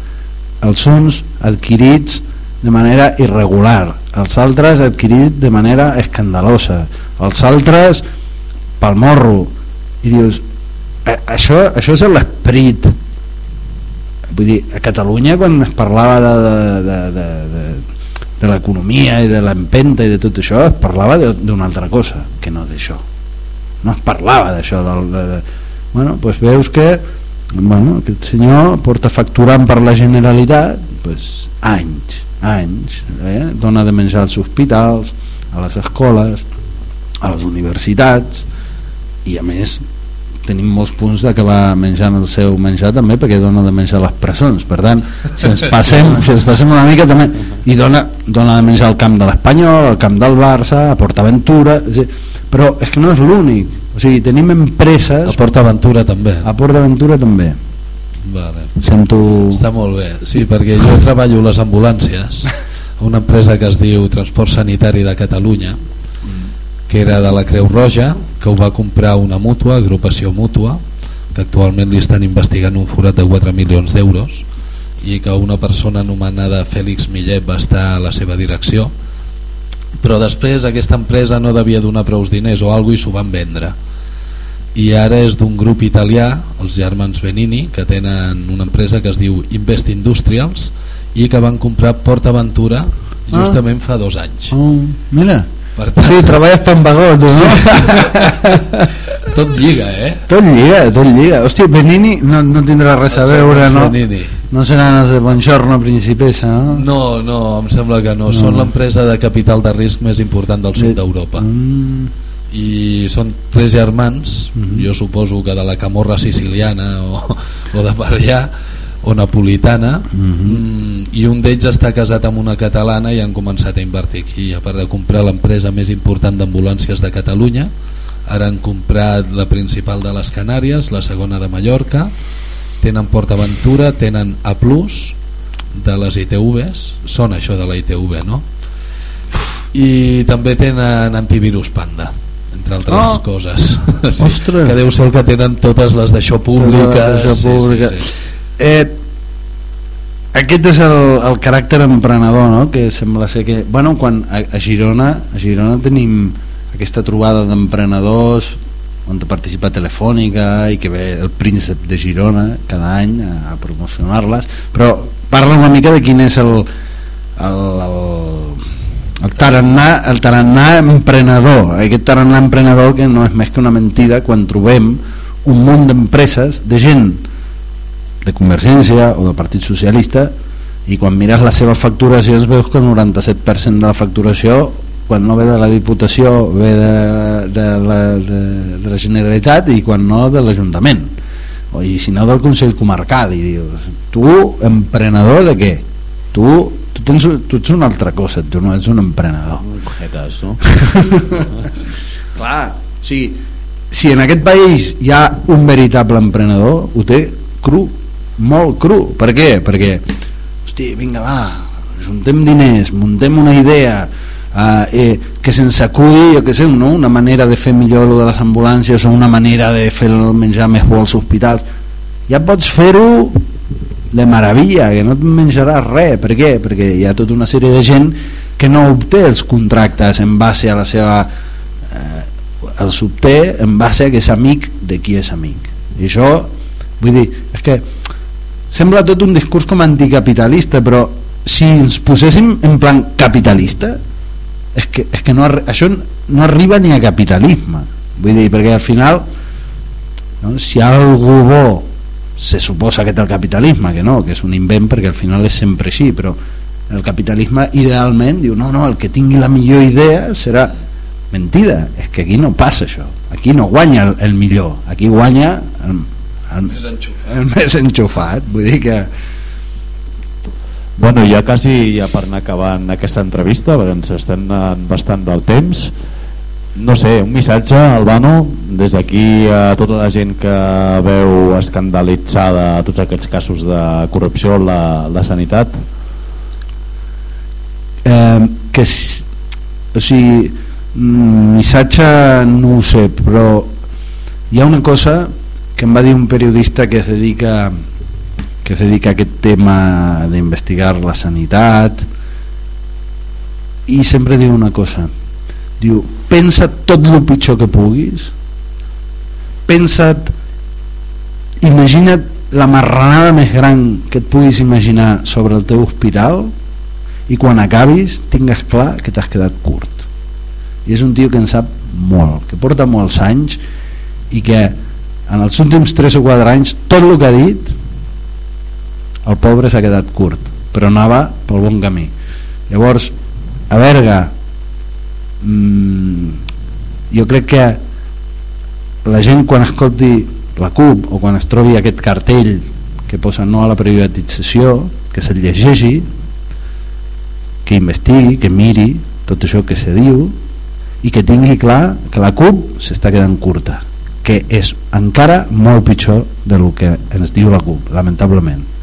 els uns adquirits de manera irregular els altres adquirits de manera escandalosa els altres pel morro i dius "A- això, això és l'esperit vull dir, a Catalunya quan es parlava de, de, de, de, de, de l'economia i de l'empenta i de tot això es parlava d'una altra cosa que no d'això no es parlava d'això de, de... bueno, doncs veus que bueno, aquest senyor porta facturant per la Generalitat pues, anys anys eh? dona de menjar als hospitals a les escoles a les universitats i a més tenim molts punts d'acabar menjant el seu menjar també perquè dona de menjar a les presons. Per tant, si ens passem, si ens passem una mica també, i dona, dona de menjar al camp de l'Espanyol, al camp del Barça a PortAventura és dir, però és que no és l'únic. O sigui, tenim empreses a PortAventura també. A PortAventura també. Vale. sento Està molt bé, sí, perquè jo treballo les ambulàncies a una empresa que es diu Transport Sanitari de Catalunya que era de la Creu Roja que ho va comprar una mútua, agrupació mútua que actualment li estan investigant un forat de 4 milions d'euros i que una persona anomenada Fèlix Millet va estar a la seva direcció. Però després aquesta empresa no devia donar prous diners o alguna i s'ho van vendre. I ara és d'un grup italià els germans Benini que tenen una empresa que es diu Invest Industrials i que van comprar Port Aventura justament ah. fa dos anys. Oh, mira per tant, sí, treballes per vagó tu, no? *laughs* tot lliga eh? tot lliga, tot lliga hòstia, Benini no, no tindrà res a veure no? Benini. no seran els de Bongiorno Principessa no? no, no, em sembla que no, no. són l'empresa de capital de risc més important del sud d'Europa mm. i són tres germans Mm -hmm. jo suposo que de la camorra siciliana o, o de per allà o napolitana Mm -hmm. mm, i un d'ells està casat amb una catalana i han començat a invertir aquí a part de comprar l'empresa més important d'ambulàncies de Catalunya ara han comprat la principal de les Canàries la segona de Mallorca tenen PortAventura, tenen A+, de les ITVs són això de la ITV no? i també tenen antivirus Panda entre altres Oh! coses *laughs* sí, Ostres! que deu ser el que tenen totes les d'això públiques pública. Sí, sí, sí. Eh, aquest és el, el caràcter emprenedor no? que sembla ser que bueno, quan a, a Girona a Girona tenim aquesta trobada d'emprenedors on participa Telefònica i que ve el príncep de Girona cada any a, a promocionar-les però parla una mica de quin és el el, el, el tarannà, el tarannà emprenedor aquest tarannà emprenedor que no és més que una mentida quan trobem un munt d'empreses de gent de Convergència o del Partit Socialista i quan mires les seves facturacions veus que el 97% de la facturació quan no ve de la Diputació ve de, de, la, de, de la Generalitat i quan no de l'Ajuntament o i si no del Consell Comarcal i dius, tu emprenedor de què? Tu, tu, tens, tu ets una altra cosa, tu no ets un emprenedor Cojetes, no? *laughs* Clar, sí, si en aquest país hi ha un veritable emprenedor, ho té cru, molt cru. Per què? Perquè, hosti, vinga, va, juntem diners, muntem una idea, eh, eh, que se'ns acudi, jo què sé, no? una manera de fer millor lo de les ambulàncies o una manera de fer el menjar més bo als hospitals. Ja pots fer-ho de meravella, que no et menjaràs res. Per què? Perquè hi ha tota una sèrie de gent que no obté els contractes en base a la seva eh, els obté en base a que és amic de qui és amic i això, vull dir és que sembla tot un discurs com anticapitalista però si ens poséssim en plan capitalista és que, és que no, això no arriba ni a capitalisme. Vull dir, perquè al final no, si algú bo se suposa que té el capitalisme que no, que és un invent perquè al final és sempre així però el capitalisme idealment diu no, no, el que tingui la millor idea serà mentida, és que aquí no passa això. Aquí no guanya el, el millor. Aquí guanya el, el, Més enxufat. el *laughs* més enxufat vull dir que Bueno, ja quasi ja per anar acabant aquesta entrevista, perquè ens estem anant bastant del temps. No sé, un missatge, Albano, des d'aquí a tota la gent que veu escandalitzada tots aquests casos de corrupció la, la sanitat. eh, que o sigui mm, missatge no ho sé però hi ha una cosa que em va dir un periodista que es dedica que es dedica a aquest tema d'investigar la sanitat i sempre diu una cosa. Diu, pensa tot el pitjor que puguis. Pensa't imagina't la marranada més gran que et puguis imaginar sobre el teu hospital i quan acabis tingues clar que t'has quedat curt. I és un tio que en sap molt que porta molts anys i que en els últims 3 o 4 anys tot el que ha dit el pobre s'ha quedat curt però anava pel bon camí. Llavors a Berga mmm, jo crec que la gent quan escolti la CUP o quan es trobi aquest cartell que posa no a la privatització que se'l llegeixi que investigui, que miri tot això que se diu i que tingui clar que la CUP s'està quedant curta que és encara molt pitjor del que ens diu la CUP, lamentablement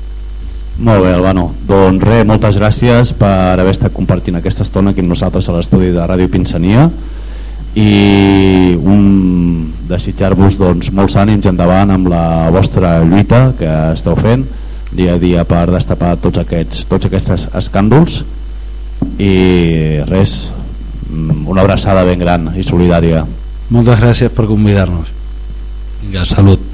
Molt bé, Albano. Doncs res, moltes gràcies per haver estat compartint aquesta estona aquí amb nosaltres a l'estudi de Ràdio Pinsania i un desitjar-vos doncs, molts ànims endavant amb la vostra lluita que esteu fent dia a dia per destapar tots aquests, tots aquests escàndols i res, mm, una abraçada ben gran i solidària. moltes gràcies per convidar-nos Vinga, salut.